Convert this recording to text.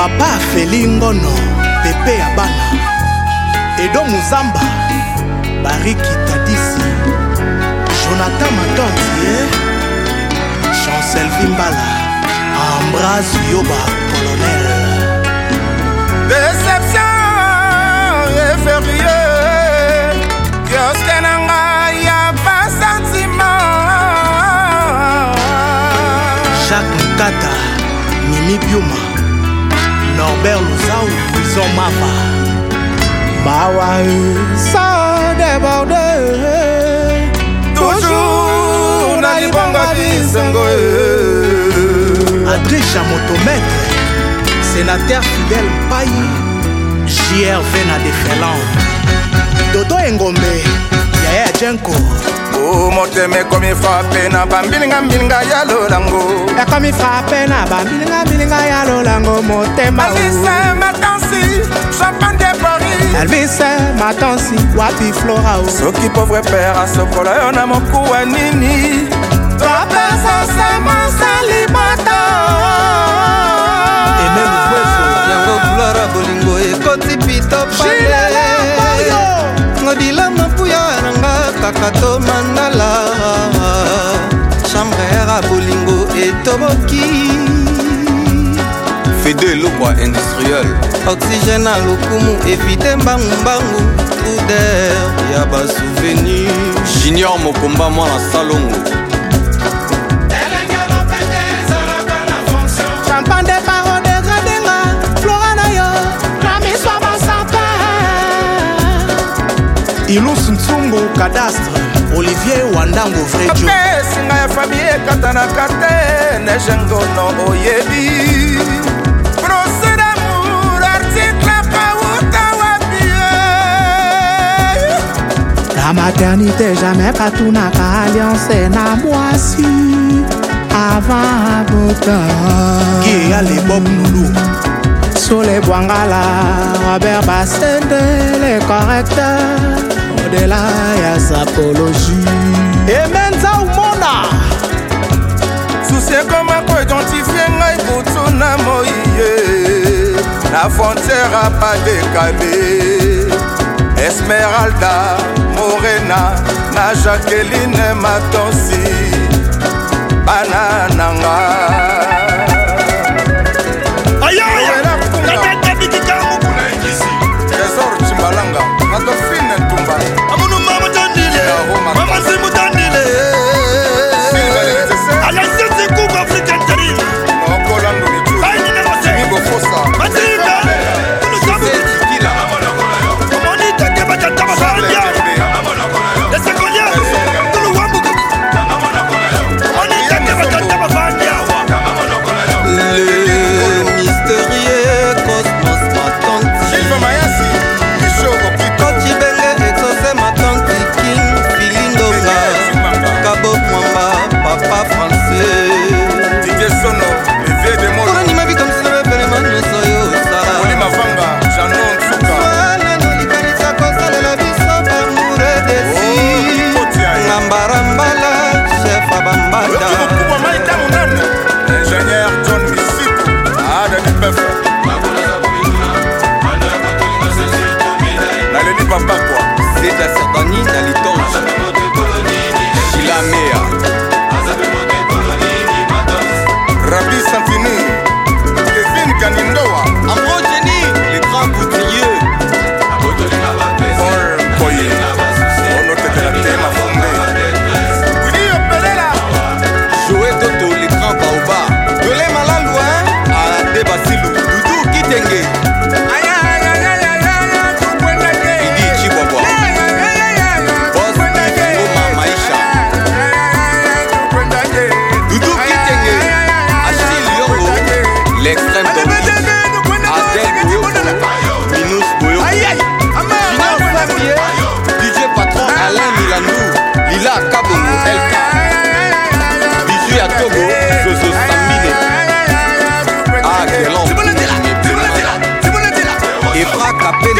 papa afeli ngono pepe ya bana edo muzamba bariki tadisi jonathan matantie eh? chancel vimbala ambrase yoba colonel deception eferie kioske na ngai ya basantima jacques mkata mimi biuma norbert lozao prison mava mawa sans déborder toujours na libongaki nsango andré chamotomètre sénateur fidèle pai jrv na déferlante dodo engombe na eh, ye eh, ajenko oh, motema ekomi frape na bambilingambilinga ya lolango ekomi frape na bambilingambilinga ya lolango motema elvis matansi wapi flora o soki pauvre pere asokola yo na mokuwa nini topesa semense libota yango dulara bolingo ekoti pitop kato mandala chambre ya bolingo etoboki fede elokwa industriel oxygène na lokumu evite mbangumbangu puder ya basouvenir junior mokomba mwana salongo ilusu ntungu kadastre olivier wandango vrejoesinga ya famille ekatanaka te nejengono oyebi prose damour article akauta wapie eh. na maternité jamais patunaka alliance na mwasi avant bota kia lebob lulu sole bwangala robert basendele correcteur odela ya sapologie la frontière a pas décalé Esmeralda, Morena, na Jacqueline Matansi, Banananga. my back l'extrême Minus Boyo Junior Fabier DJ Patron Alain Milanou Lila Kabongo Elka Bijou à Togo Zozo Sambine Ah Guerlain Efra Capel